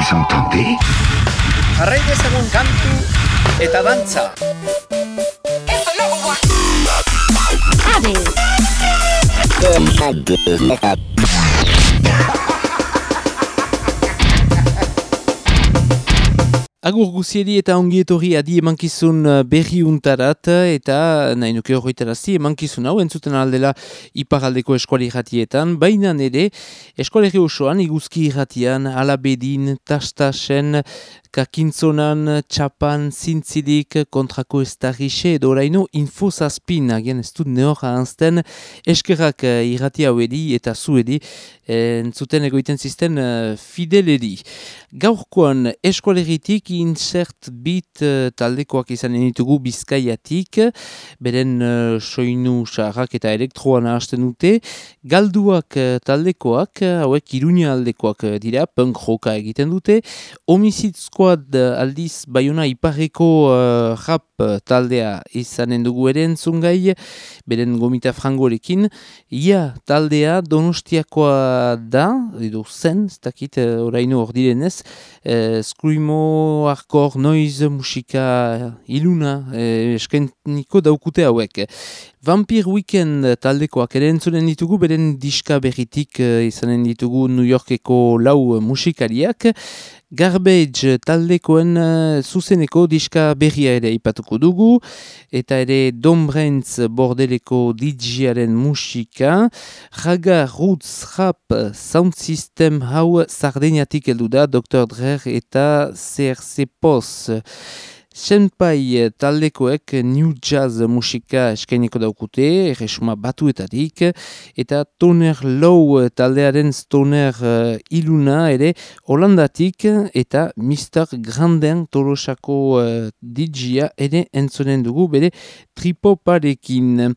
Vous entendez Jarrai dezagun kantu eta dantza. Agur guzieri eta ongi etorri adi emankizun uh, berri untarat eta nahi nuke horretarazi emankizun hau entzuten aldela iparaldeko eskuali irratietan, baina nire eskuali osoan iguzki irratian alabedin, tastasen, kakintzonan, txapan, zintzidik, kontrako ez tarrixe edo oraino infozazpin agian ez dut nehor ahanzten eskerrak uh, irrati hauedi eta zuedi entzuten egoiten zisten uh, fideleri. Gaurkoan eskualeritik insert bit taldekoak izan ditugu bizkaiatik, beren soinu sarrak eta elektroan hasten dute, galduak taldekoak, hauek iruña aldekoak dira, punk roka egiten dute, homizitzkoad aldiz baiona iparreko uh, rap taldea izanen dugu ere entzungai, beren gomita frangorekin, ia taldea donostiakoa da, edo zen, ez dakit, oraino hor direnez, eh, Screamo, Hardcore, Noise, musika iluna eh, eskeniko daukute hauek. Vampire Weekend taldekoak ere entzunen ditugu, beren diska berritik eh, izanen ditugu New Yorkeko lau musikariak. Garbage taldekoen uh, zuzeneko diska berria ere ipatuko dugu, eta ere Don Brentz bordeleko DJaren musika, Raga Roots Rap Sound System hau sardeniatik heldu da, Dr. Drer eta CRC POS. Senpai taldekoek New Jazz musika eskaineko daukute, erresuma batuetatik, eta Toner Low taldearen Stoner uh, iluna ere Holandatik, eta Mr. Granden Tolosako uh, DJa ere entzonen dugu, bere tripoparekin.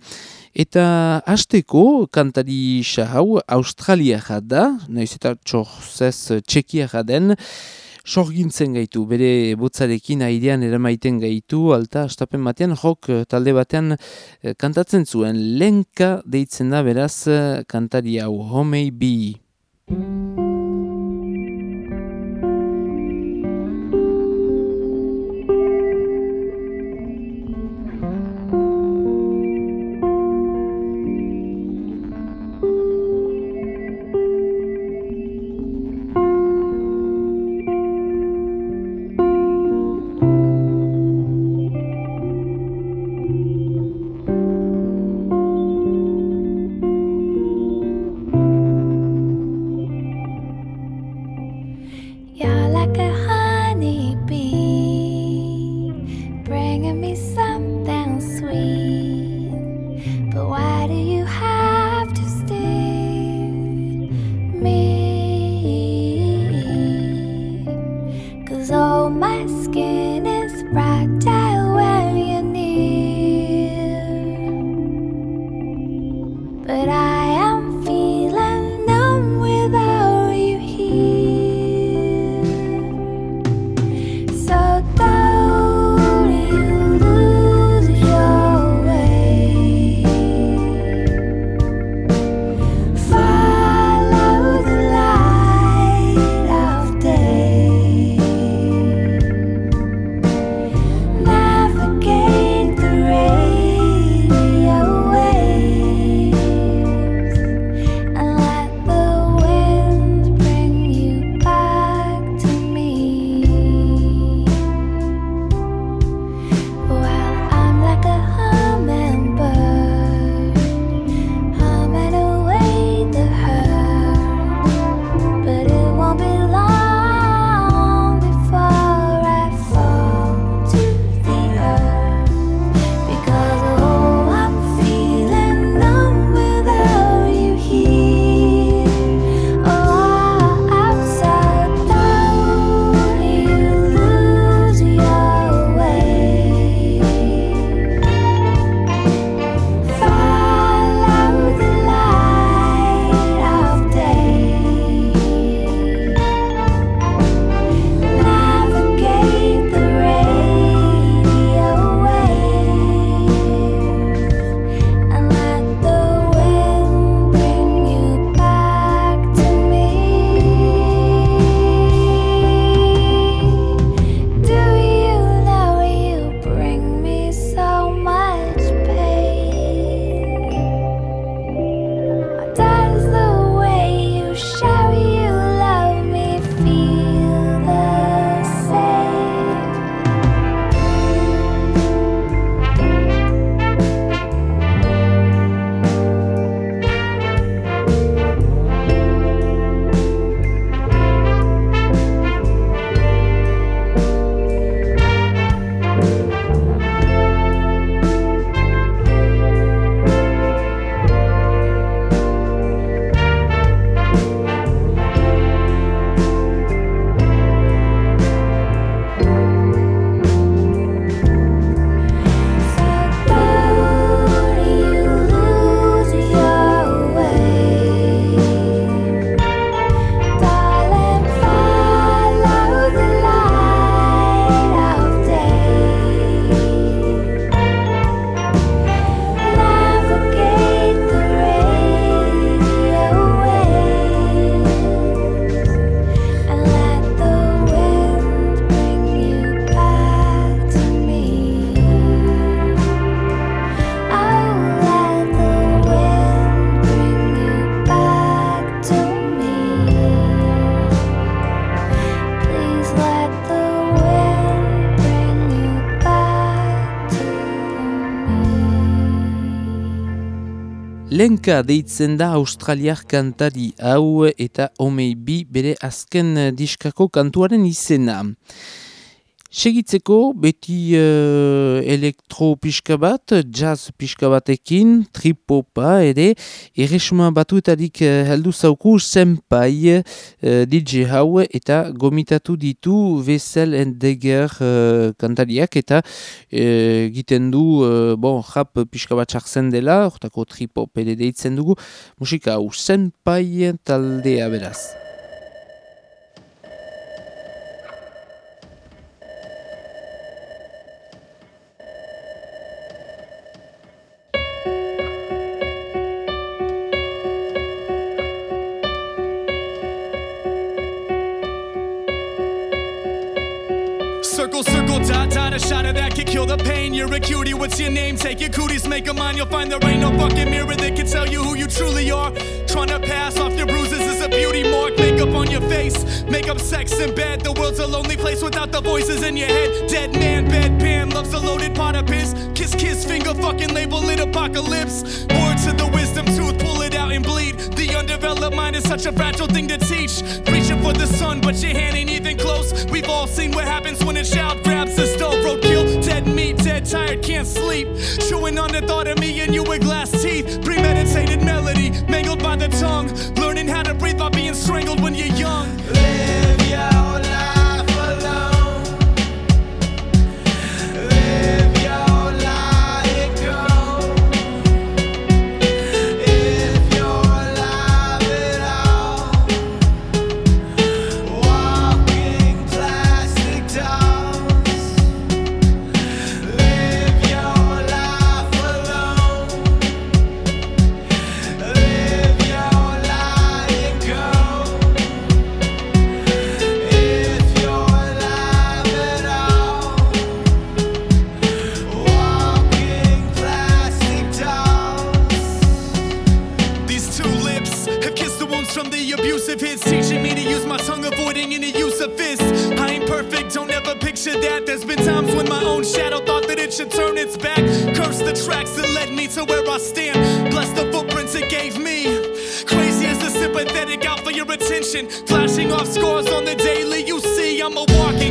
Eta hasteko kantari hau Australia da, nahiz eta txorzez txekia den, sorgintzen gaitu, bere botzarekin airean eramaiten gaitu, alta astapen batean, jok talde batean kantatzen zuen, lenka deitzen da beraz kantari hau, homei bi. Inka deitzen da australiar kantari hau eta omei bi bere azken diskako kantuaren izena. Segitzeko beti uh, elektro pixka bat, jazz pixka batekin, tripopa ere, erresuma batuetarik uh, heldu zauku senpai uh, DJ hau eta gomitatu ditu Vessel and Degger uh, kantariak eta uh, giten du uh, bon, rap pixka bat txartzen dela, ortako tripop ere deitzen dugu, musika hau senpai taldea beraz. You're a cutie. What's your name? Take your cooties, make a mind. You'll find there ain't no fucking mirror that can tell you who you truly are. Trying to pass off your bruises is a beauty mark. Makeup on your face, makeup sex in bed. The world's a lonely place without the voices in your head. Dead man, bedpan, loves a loaded pot of piss. Kiss, kiss, finger, fucking label it apocalypse. Words to the wisdom out and bleed. The undeveloped mind is such a fragile thing to teach. Reaching for the sun, but your hand ain't even close. We've all seen what happens when a child grabs the stove. Roadkill, dead meat, dead tired, can't sleep. Chewing on the thought of me and you with glass teeth. Premeditated melody, mangled by the tongue. Learning how to breathe by being strangled when you're young. Live walking.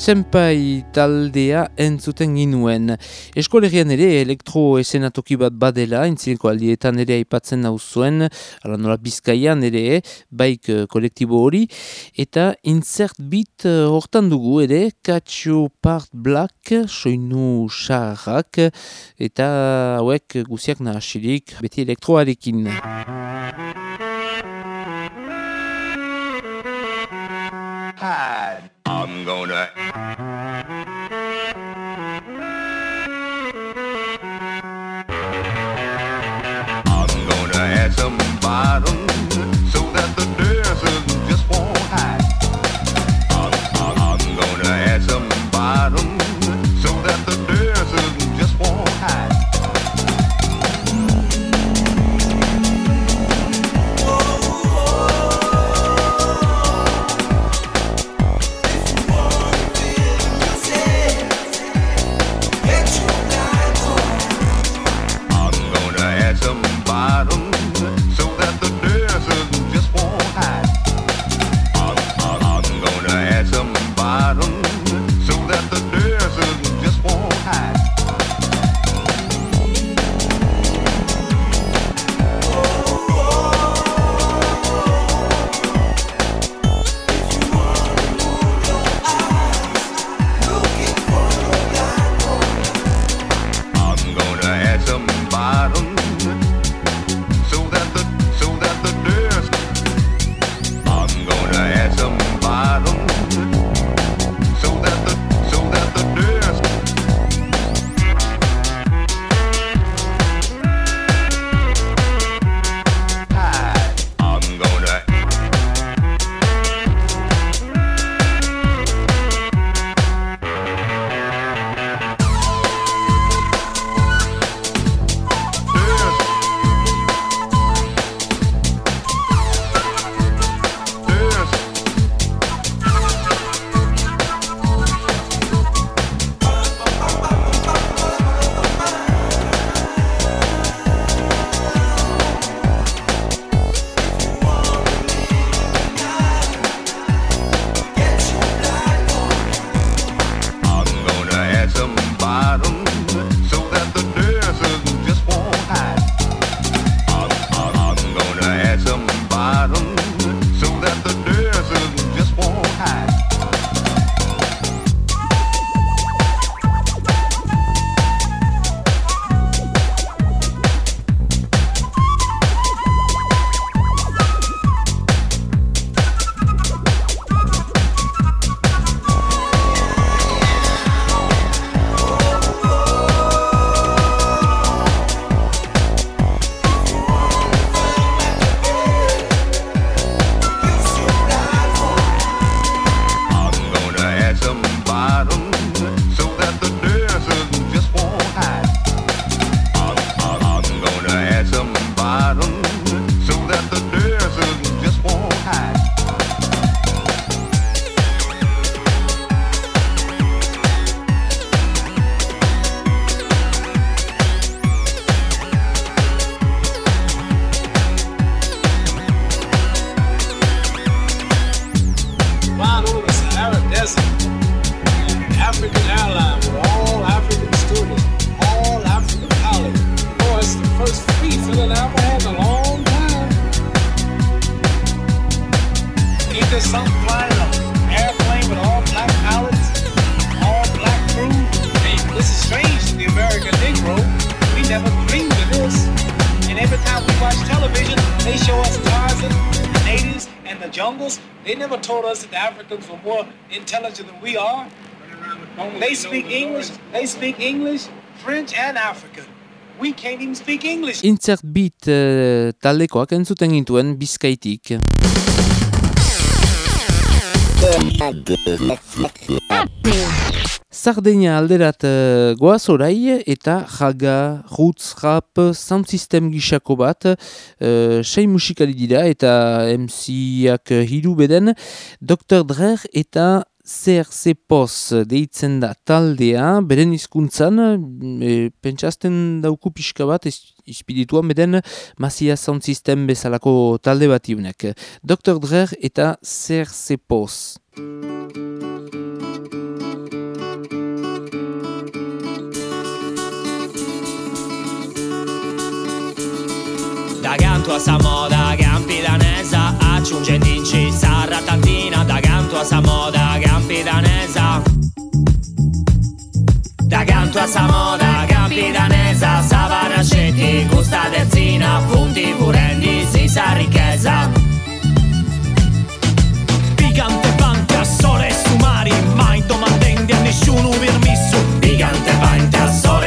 Senpai taldea entzuten ginuen. Eskolegian ere elektro esenatoki bat badela, entzileko aldietan ere aipatzen hau zuen, ala nola bizkaian ere, baik eh, kolektibo hori, eta insert bit eh, hortan dugu ere, katxo part black, soinu xarrak, eta hauek guziak nahasirik, beti elektroarekin. The natives, and the jungles, they never told us that the Africans were more intelligent than we are. They speak English, they speak English, French, and African. We can't even speak English. Insert beat uh, taldekoak entzuten gintuen eh, bizkaitik. Sardeina alderat uh, goaz orai eta jaga, roots, rap, sound system gixako bat, uh, sei musikali dira eta MC-ak hiru beden, Dr. Drer eta CRC POS deitzen da taldea, beren izkuntzan, e, pentsazten dauku pixka bat, espirituan beden Masia Sound System bezalako talde bat iunek. Dr. Drer eta CRC POS. Da ganto a Samoda, gampi danesa, aggiunge dinci, sarra tantina, da ganto a Samoda, gampi danesa. Da ganto a Samoda, gampi danesa, savarascetti, gusta derzina, punti purendi, si sa ricchezza. Picante pante a sole su mari, mai domandendi a nessuno permesso. Picante pante a sole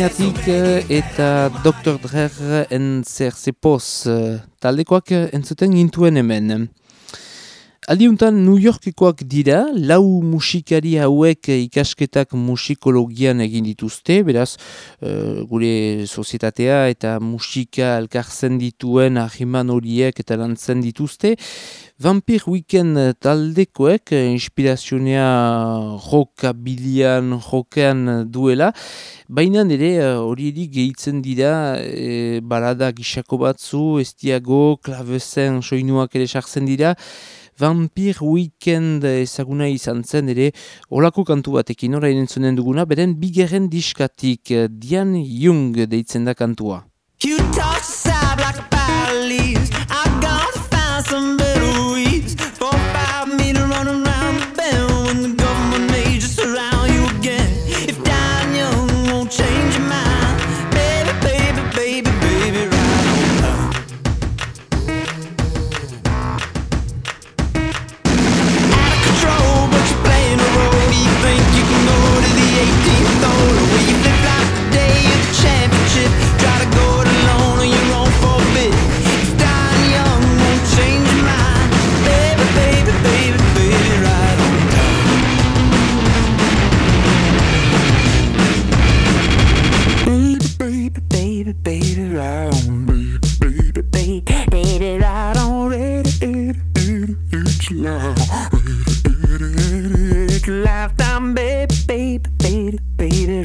Sardenatik eh, eta Dr. Drer en zer zepoz eh, taldekoak entzuten gintuen hemen. Aldiuntan New Yorkekoak dira, lau musikari hauek ikasketak musikologian egin dituzte, beraz uh, gure sozietatea eta musika elkartzen dituen ahiman horiek eta lantzen dituzte. Vampir Weekend taldekoek inspirazionea rokabilian, rokean duela, baina nire hori uh, gehitzen dira e, balada gisako batzu, estiago, klavesen, soinuak ere sartzen dira, Vampir Weekend ezaguna izan zen ere olako kantu batekin orain entzunen duguna, beren bigerren diskatik Dian Jung deitzen da kantua. You like a I some Try to go it alone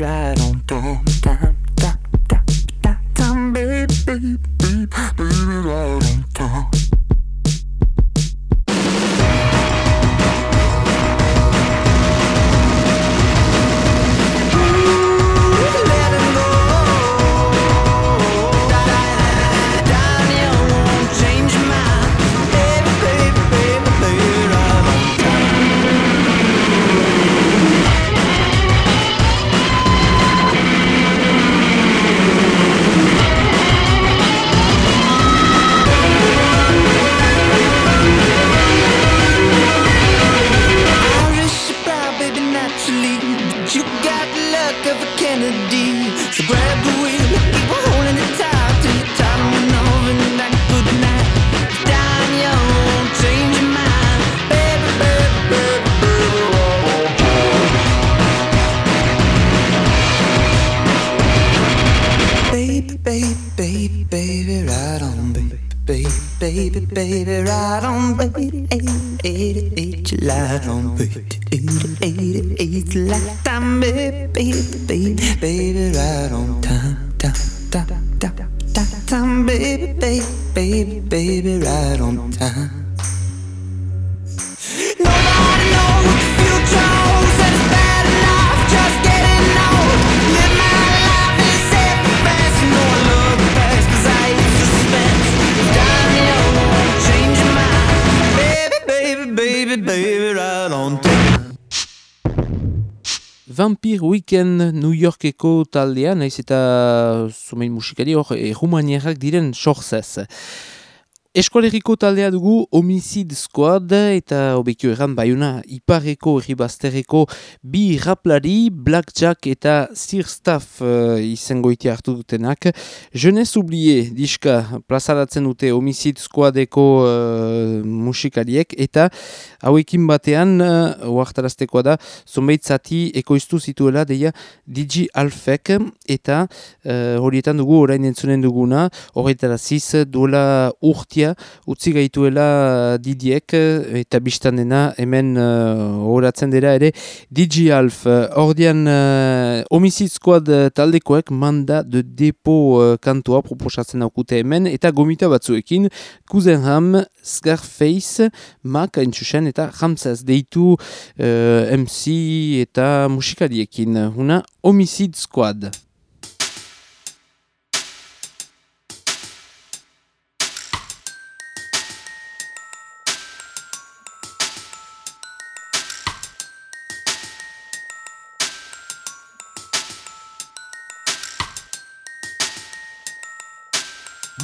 I don't do time, time, time, time, baby, baby, baby, I don't. on beat. Weekend New Yorkeko taldea, naiz eta zumein musikari hor, e, diren sorzez. Eskolegiko taldea dugu Homicide Squad eta obekio erran baiuna ipareko erribazterreko bi raplari Blackjack eta Sir Staff uh, izango iti hartu dutenak. Jeunez oublié diska plazaratzen dute Homicide Squadeko uh, musikariek eta hauekin batean uh, da zonbait zati ekoiztu zituela deia Digi Alfek eta uh, horietan dugu orain entzunen duguna horretara ziz duela urtia utzi gaituela uh, didiek uh, eta biztan dena hemen uh, dira ere Digi Alf. Ordian uh, Homicide Squad taldekoek manda de depo uh, kantoa proposatzen aukute hemen eta gomita batzuekin Kuzenham, Scarface, Mac, Entzusen eta Ramsaz deitu MC eta musikariekin. Huna Homicide Squad.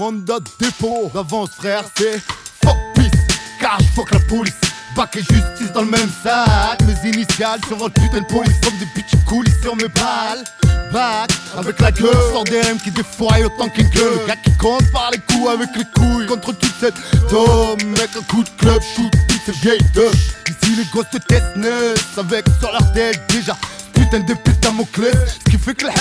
Mandat dépôt. D'avance frère c'est fuck peace. Cash fuck la police. Bac et justice dans le même sac. Mes initiales sur votre putain de police. Comme des bitches coulisses sur mes balles. Back. Avec la gueule. Sors des M qui défouraille autant qu'une gueule Le gars qui compte par les coups avec les couilles. Contre toute cette dôme. Mec un coup de club shoot toutes ces vieilles deux Ici les gosses de test Avec sur leur tête déjà putain de peste à mon club Ce qui fait que le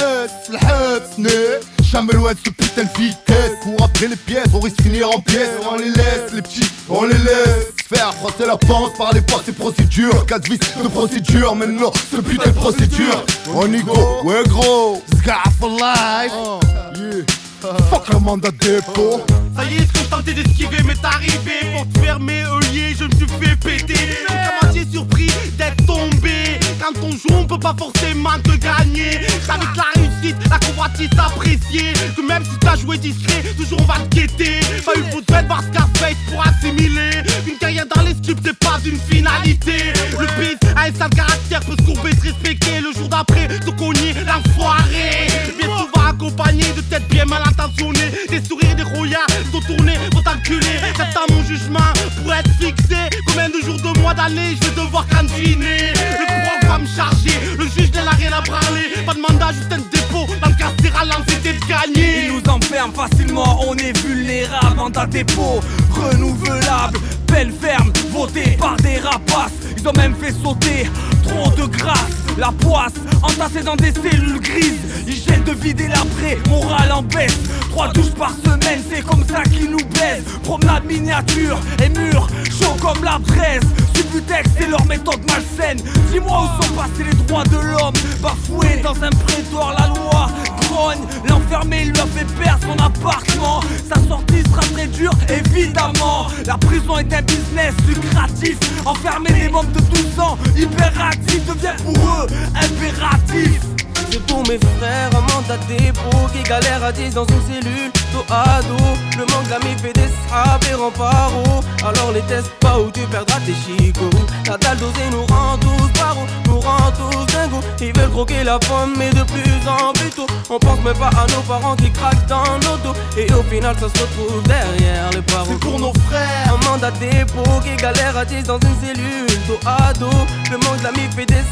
le ne Jamais loin de ce putain de vitesse Pour après les pièces, on risque de finir en pièces On les laisse, les petits, on les laisse. Faire froisser la pente par les portes et procédures Quatre vices de procédure, mais non, ce putain de procédure. On y go, ouais gros, Scar for life. Oh. Fuck le mandat dépôt Ça y est, ce que je tentais d'esquiver m'est arrivé Pour te fermer, oh lier, je me suis fait péter. J'ai surpris d'être tombé. Quand on joue, on peut pas forcément te gagner. Que la réussite, la convoitise appréciée Que même si t'as joué discret, toujours on va te guetter. Pas eu beau de voir Scarface pour assimiler. Une carrière dans les scripts, c'est pas une finalité. Le beat a un sale caractère, peut se courber, se respecter. Le jour d'après, te cogner, l'enfoiré. Bien souvent accompagné de têtes bien mal intentionnées. Des sourires, des rouillards, tout tourner, vont t'enculer. À mon jugement pour être fixé. Combien de jours, de mois d'années, je vais devoir cantiner Le le juge n'a rien à parler. Pas de mandat, juste un dépôt, dans le carcéral, l'anxiété de gagner. Il nous enferme facilement, on est vulnérable Mandat dépôt, renouvelable. Belle ferme, votée par des rapaces. Ils ont même fait sauter trop de grâce. La poisse, entassée dans des cellules grises. Hygiène de vider l'après, morale en baisse. Trois douches par semaine, c'est comme ça qu'ils nous baissent Promenade miniature et mur, chaud comme la braise. Subutex, c'est leur méthode malsaine. Dis-moi où sont passés les droits de l'homme. Bafoué dans un prétoire, la loi grogne L'enfermé lui a fait perdre son appartement Sa sortie sera très dure, évidemment La prison est un business lucratif Enfermer les membres de 12 ans, hyperactifs Devient pour eux impératif c'est pour mes frères, un mandat dépôt qui galère à 10 dans une cellule, dos à dos. Le manque d'amis fait des sables et rend paro. Alors les tests pas où tu perdras tes chicots. La dalle dosée nous rend tous paro, nous rend tous dingos. Ils veulent croquer la pomme, mais de plus en plus tôt. On pense même pas à nos parents qui craquent dans nos dos. Et au final, ça se retrouve derrière les parents. C'est pour nos frères, un mandat dépôt qui galère à 10 dans une cellule, dos à dos. Le manque d'amis fait des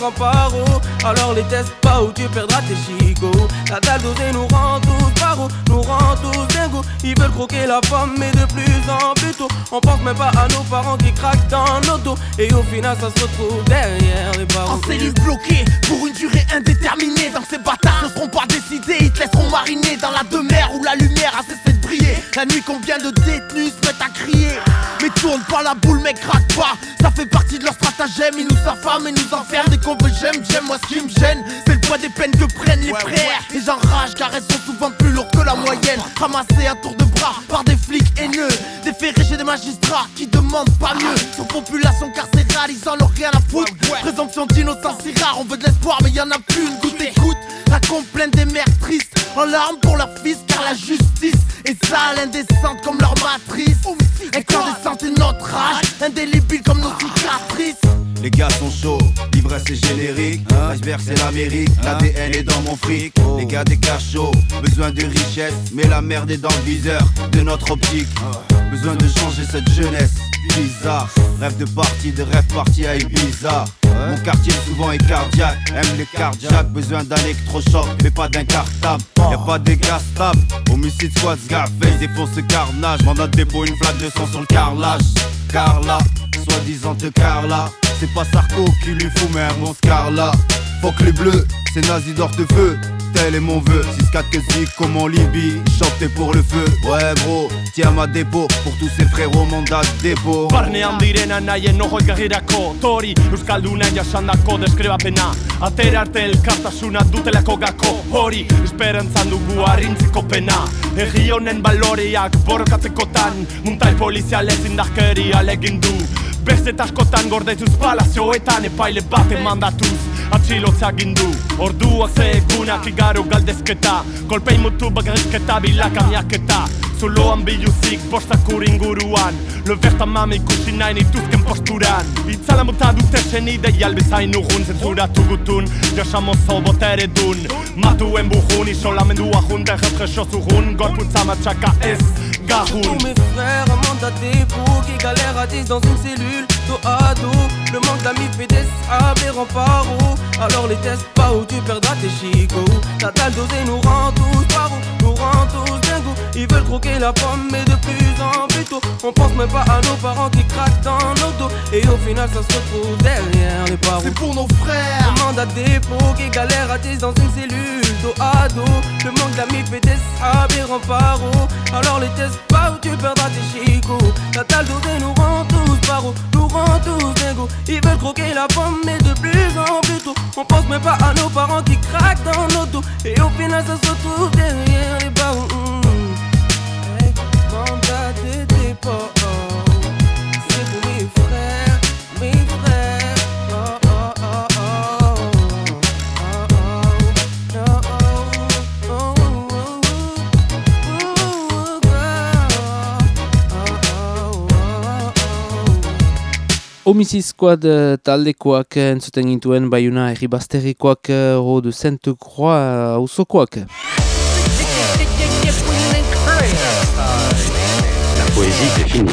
rend paro. Alors les tests où tu perdras tes chicots. La dalle dosée nous rend tous paro, nous rend tous dingos. Ils veulent croquer la pomme, mais de plus en plus tôt. On pense même pas à nos parents qui craquent dans nos dos. Et au final, ça se retrouve derrière En cellule bloquée pour une durée indéterminée. Dans ces bâtards ne seront pas décidés Ils te laisseront mariner dans la demeure où la lumière a cessé de briller. La nuit combien de détenus se mettent à crier. Mais tourne pas la boule mec craque pas. Ça fait partie de leur stratagème Ils nous affament et nous enferment. Dès qu'on veut j'aime, j'aime moi ce qui me gêne C'est le poids des peines que prennent les frères. Et j'enrage car elles sont souvent plus lourdes que la moyenne. Ramassées à tour de bras par des pas mieux. Sur population carcérale ils en ont rien à foutre. Présomption d'innocence si rare, on veut de l'espoir mais y en a plus. Une goutte Écoute, la complainte des mères tristes. En larmes pour leur fils car la justice est sale, indécente comme leur matrice. Incandescente est notre âge, indélébile comme nos cicatrices. Les gars sont chauds, l'ivresse est générique. L'iceberg c'est l'Amérique, l'ADN est dans mon fric. Les gars des cachots, besoin de richesse, mais la merde est dans le viseur de notre optique. Besoin de changer cette jeunesse bizarre. Rêve de partie, de rêve parti à Ibiza. Mon quartier souvent est cardiaque, aime les cardiaques, besoin d'un électrochoc, mais pas d'un cartable. Y'a pas de gaz stable, homicide squad, Scarface défonce ce carnage. Mandat de dépôt, une flaque de sang sur le carrelage. Carla, soi-disant de Carla, c'est pas Sarko qui lui fout, un bon Scarla. Faut que les bleus, c'est nazi d'or de feu. Tel est mon vœu 6-4 que comme en Libye. Chanter pour le feu. Ouais bro, tiens ma dépôt Pour tous ces frérots mandat dépôt. Barnean direna nahi enojo egarrirako Tori Euskalduna jasandako deskribapena Atera arte elkartasuna dutelako gako Hori esperantzan dugu harrintziko pena. Egi honen baloreak borrokatzekotan Muntai polizialez indarkeria legin du Beste askotan gordeituz palazioetan Epaile bat emandatuz. Atxilotzea gindu Orduak ze egunak igaro galdezketa. Kolpei mutu bagarrizketa bilaka miaketa. Zuloan biluzik postak uringuruan Lo bertan mame ikusi nahi nituzken posturan. Itzala muta dute zen idei albezain urrun Zentzuratu gutun, jasamozo botere dun. Matuen buhun, isolamendua junta Errepreso zurrun, gorputza matxaka ez garun Qui galèrent à 10 dans une cellule, dos à dos. Le manque d'amis fait des sables Alors les tests pas où tu perdras tes chicots. Ta dalle dosée nous rend tous par nous rend tous Ils veulent croquer la pomme mais de plus en plus tôt. On pense même pas à nos parents qui craquent dans nos dos. Et au final ça se retrouve derrière les barreaux C'est pour nos frères. Un mandat dépôt qui galère à 10 dans une cellule Dos à dos. Le manque d'amis fait des sables et remparts Alors les tests pas où tu perdras tes chicots. Ta dalle dosée nous rend tous paro Nous rend tous dingo Ils veulent croquer la pomme mais de plus en plus tôt. On pense même pas à nos parents qui craquent dans nos dos. Et au final ça se retrouve derrière les barreaux Homicid Squad euh, taldekoak euh, entzuten gintuen baiuna erri bazterrikoak euh, ro de Sainte-Croix auzokoak. C'est fini.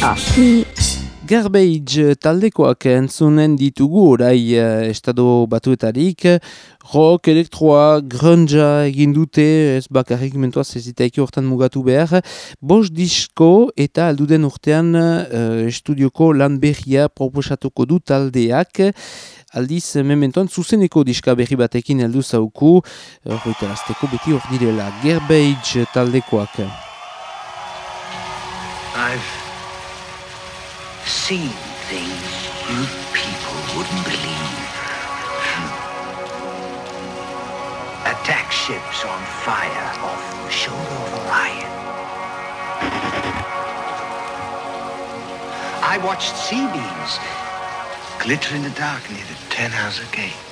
Ah. Garbage taldekoak entzunen ditugu orai eh, estado batuetarik, rock, elektroa, grunja egin dute, ez bakarrik mentuaz ez ditaiki hortan mugatu behar, bos disko eta alduden urtean eh, estudioko lan berria proposatuko du taldeak, aldiz mementoan zuzeneko diska berri batekin heldu zauku, horretarazteko beti hor direla, Garbage taldekoak. I've seen things you people wouldn't believe. Attack ships on fire off the shoulder of Orion. I watched sea beams glitter in the dark near the Ten Hauser Gate.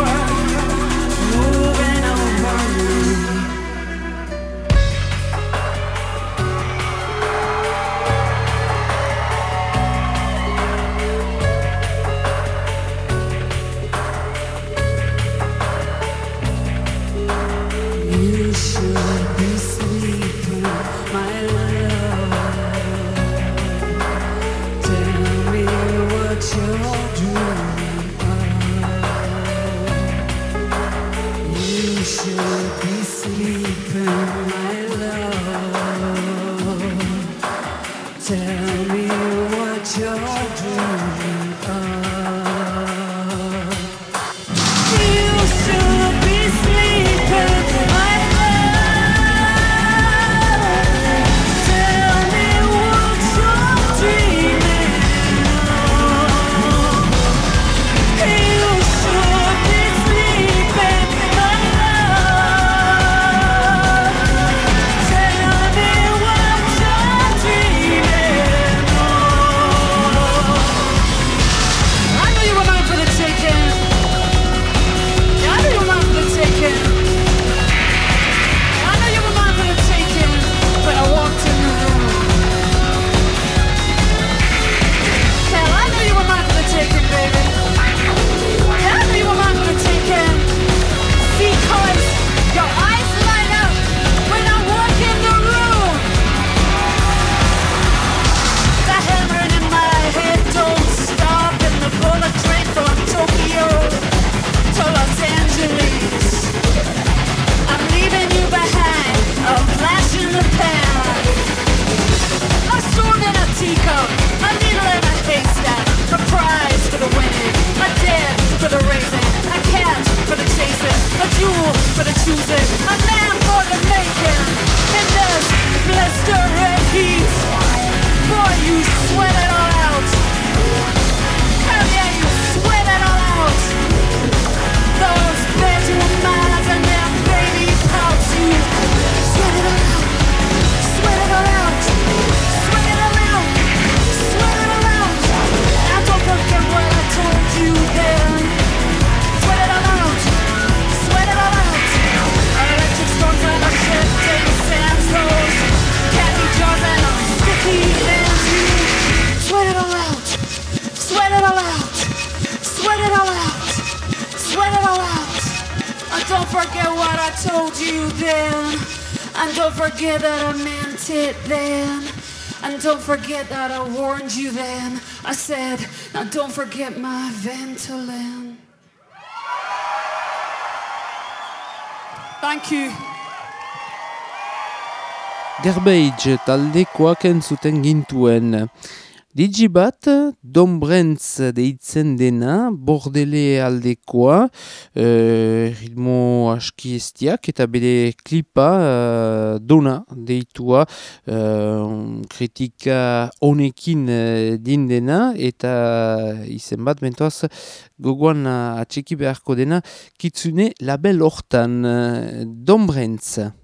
Thank you. Garbage taldekoak entzuten gintuen. Digibat, Don Brentz deitzen dena, bordele aldekoa, eh, e, ritmo aski estiak, eta bere klipa eh, e, dona deitua e, kritika honekin e, din dena, eta izen bat, bentoaz, gogoan atxeki beharko dena, kitzune label hortan, Don Brentz. Don Brentz.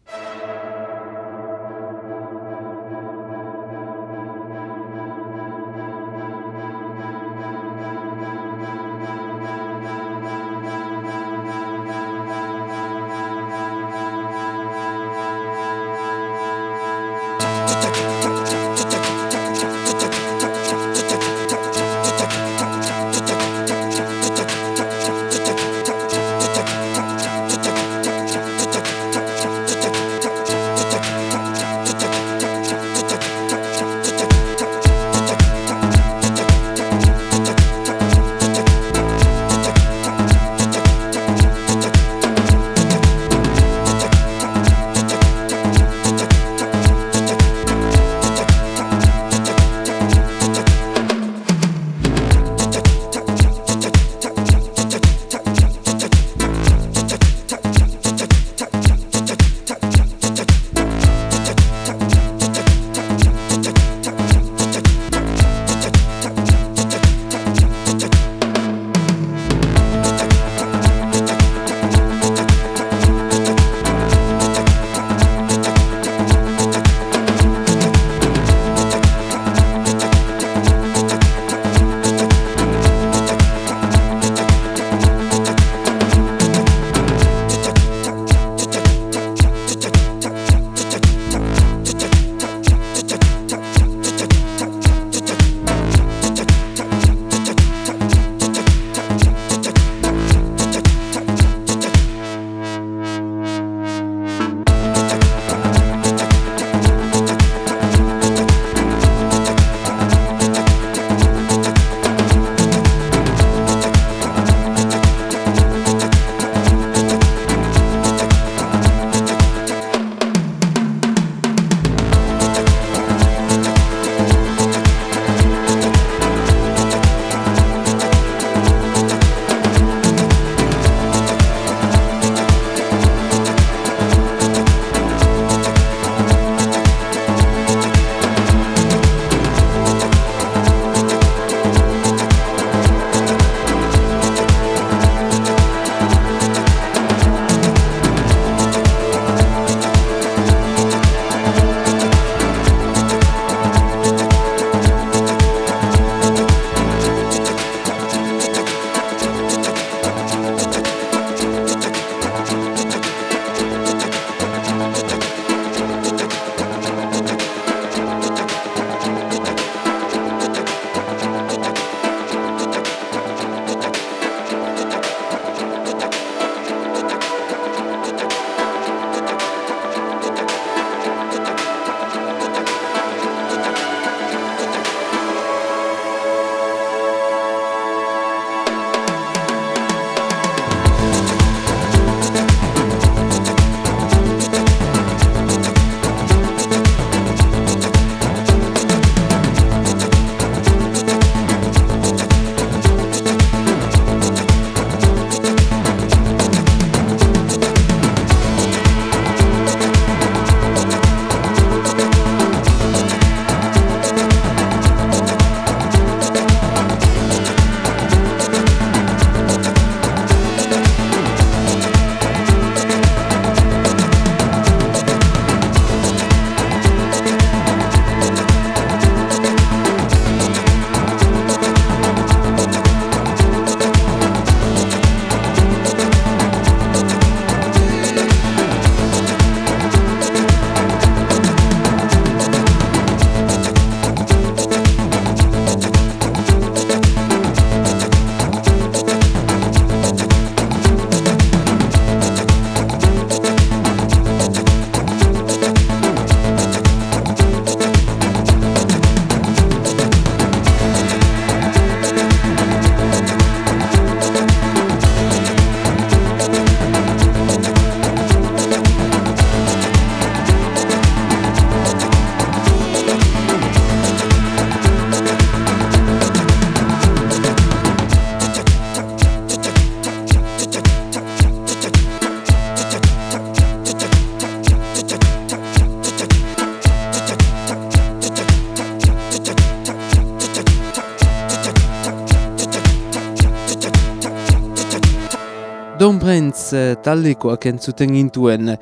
Taldekoak entzuten gintuen.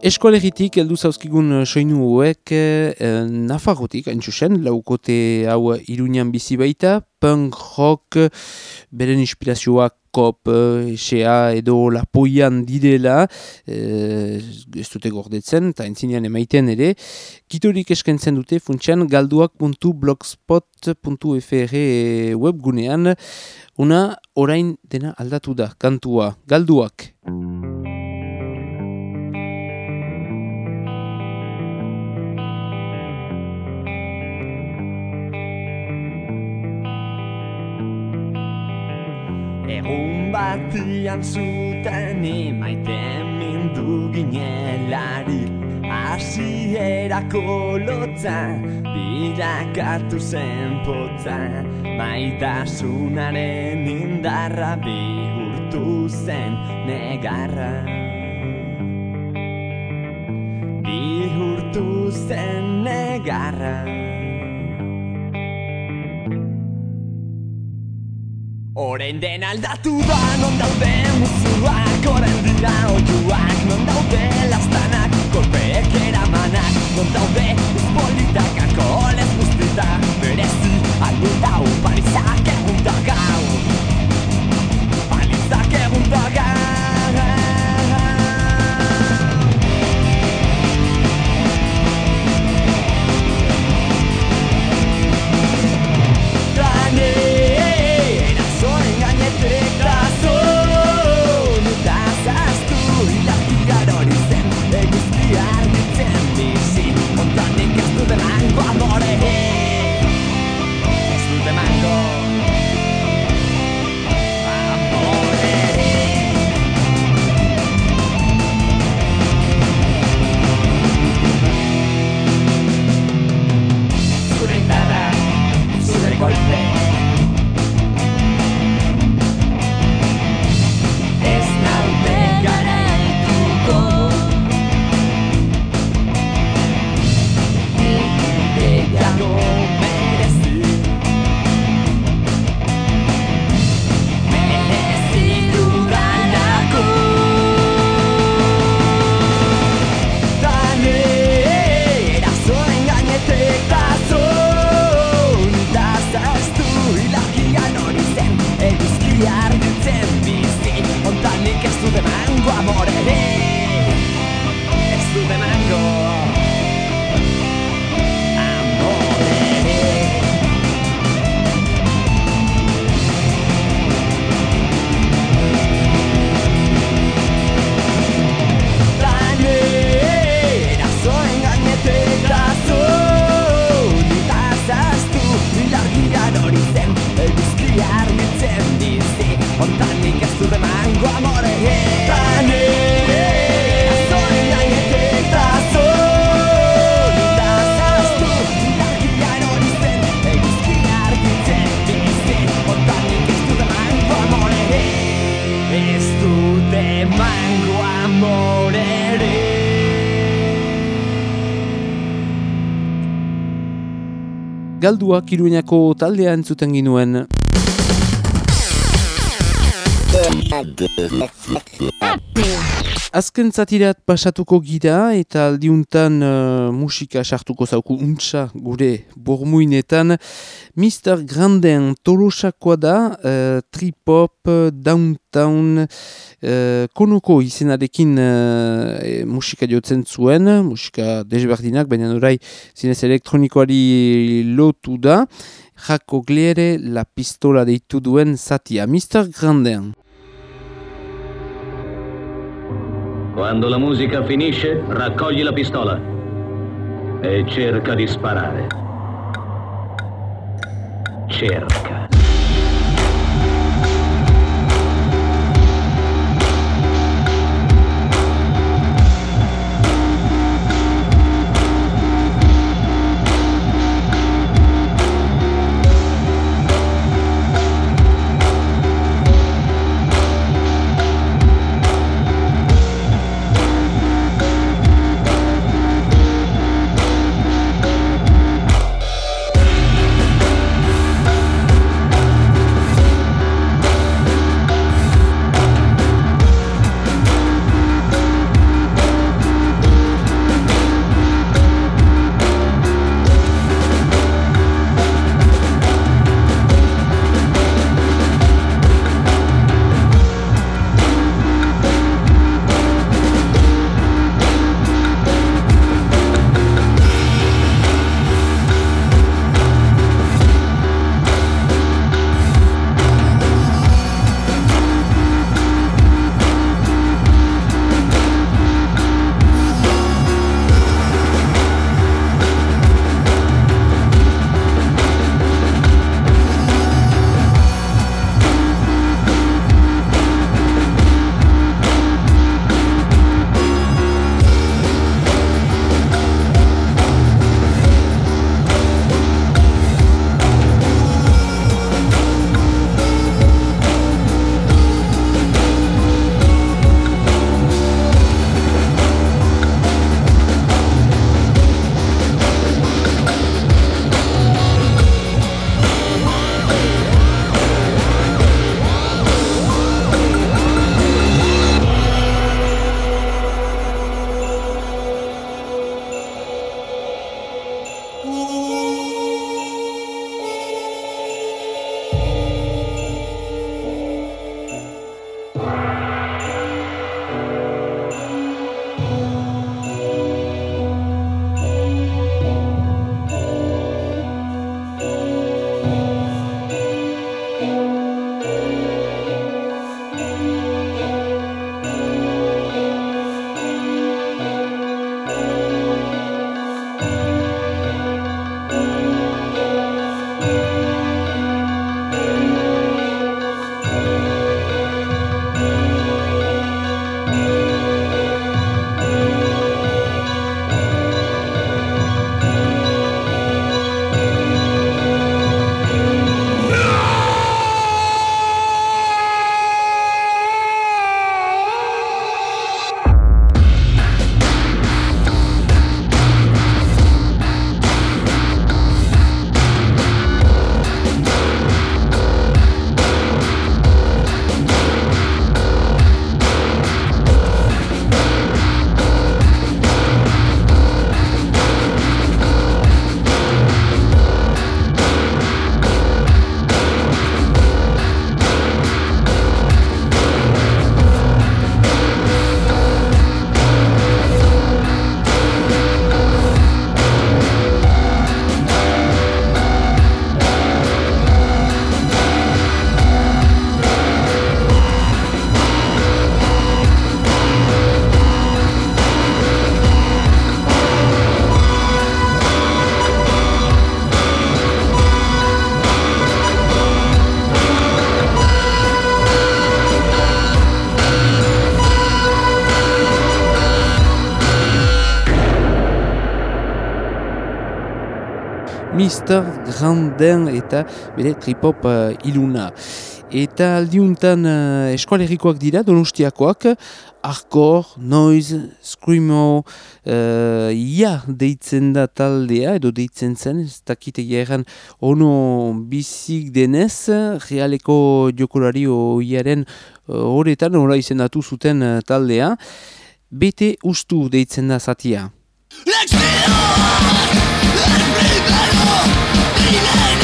Eskualeritik, heldu zauzkigun eh, soinu hauek, eh, Nafarrotik, hain laukote hau Iruñan bizi baita, punk rock, beren inspirazioak kop, esea edo lapoian didela, eh, ez dute gordetzen, eta entzinean emaiten ere, kitorik eskentzen dute funtsian galduak.blogspot.fr webgunean, una orain dena aldatu da, kantua, galduak. Egun batian zuten imaite mindu ginelarik Hasierako lotza birakatu zen potza. Maitasunaren indarra bihurtu zen negarra. Bihurtu zen negarra Orain den aldatu da non daude musuak Orain dira oiuak non daude lastanak Kolpeek eramanak non daude izpolitak Alkoholez guztita berezi Aldu dau palizak egun da gau. Palizak egun da gau Galduak Iruñako taldea entzuten ginuen. Azken zatirat pasatuko gira eta aldiuntan uh, musika sartuko zauku untsa gure bormuinetan. Mr. Granden tolosakoa da, uh, trip-hop, downtown, uh, konoko izenarekin uh, e, musika jotzen zuen, musika desberdinak, baina orai zinez elektronikoari lotu da. Jako Gliere la pistola deitu duen zatia. Mr. Granden. Quando la musica finisce, raccogli la pistola e cerca di sparare. Cerca. Mr. Granden eta bere tripop uh, iluna. Eta aldiuntan uh, eskualerikoak dira, donostiakoak, Arkor, Noise, Screamo, uh, ia deitzen da taldea, edo deitzen zen, ez dakite geran ono bizik denez, realeko jokolari oiaren horretan, uh, izendatu zuten uh, taldea, bete ustu deitzen da zatia. Feeling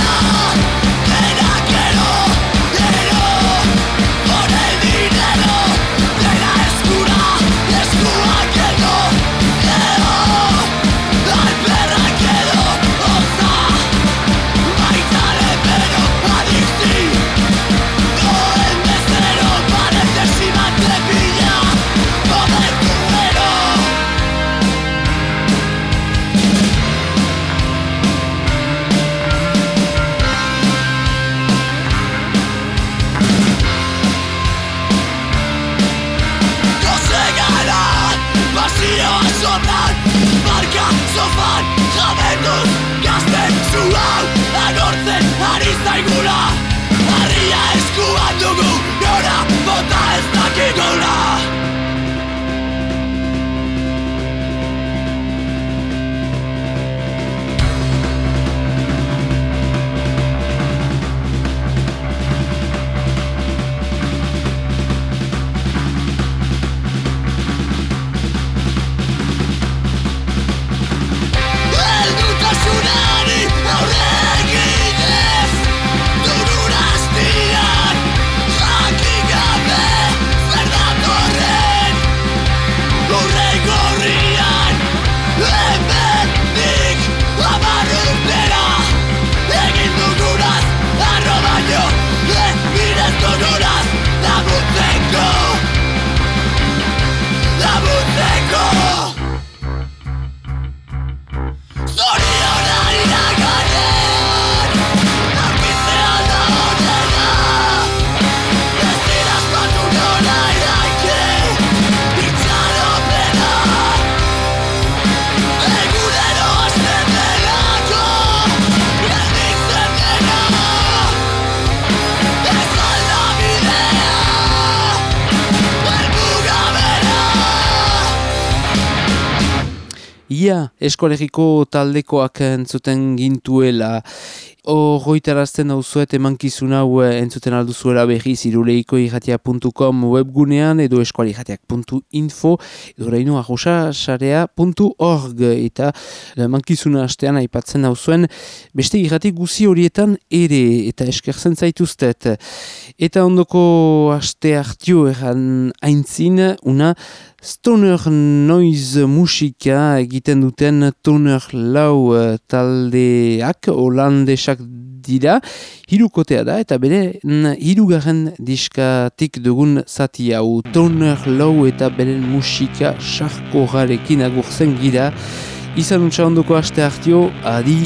izaigula Harria eskuan dugu Gora bota ez bota ez dakigula Ia eskolegiko taldekoak entzuten gintuela Horroitarazten hau zuet emankizun hau eh, entzuten alduzuela berriz iruleiko irratia.com webgunean edo eskualirratiak.info edo reino arrosasarea.org eta emankizuna hastean aipatzen hau zuen beste irratik guzi horietan ere eta eskerzen zaituztet. Eta ondoko haste hartio eran aintzin una Stoner Noise musika egiten duten Toner Lau eh, taldeak holandesak dira. Hirukotea da eta bere hirugarren diskatik dugun zati hau. Toner Lau eta bere musika sarko garekin agurzen gira. Izan ondoko haste hartio, adi